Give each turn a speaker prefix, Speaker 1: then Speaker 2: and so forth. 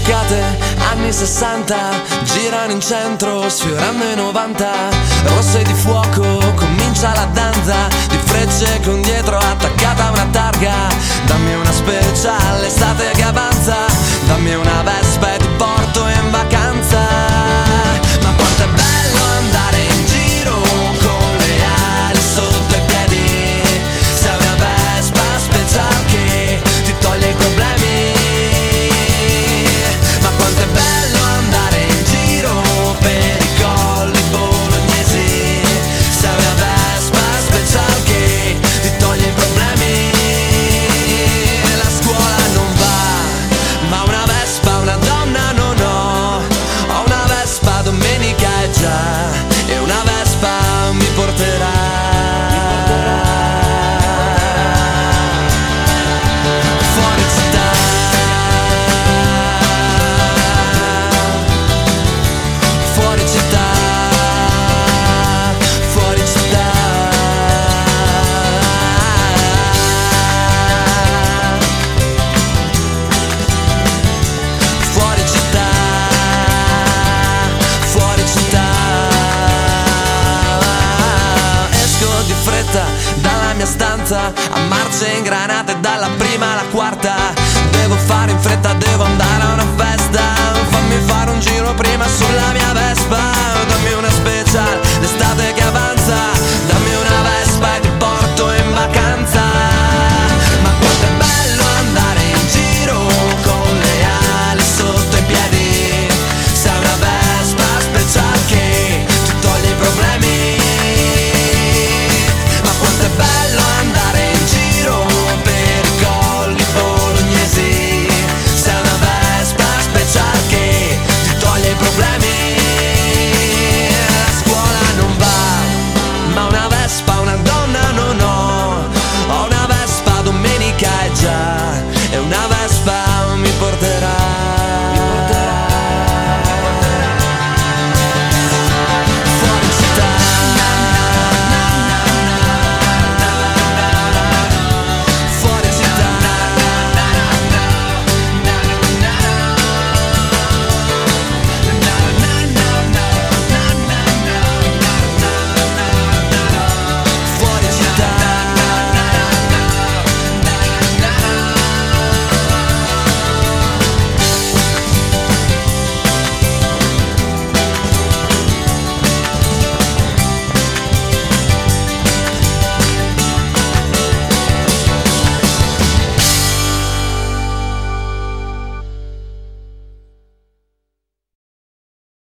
Speaker 1: truccate, anni 60, girano in centro, sfiorando i 90, rosse di fuoco, comincia la danza, di frecce con dietro attaccata a una targa, dammi una speciale, estate che avanza. I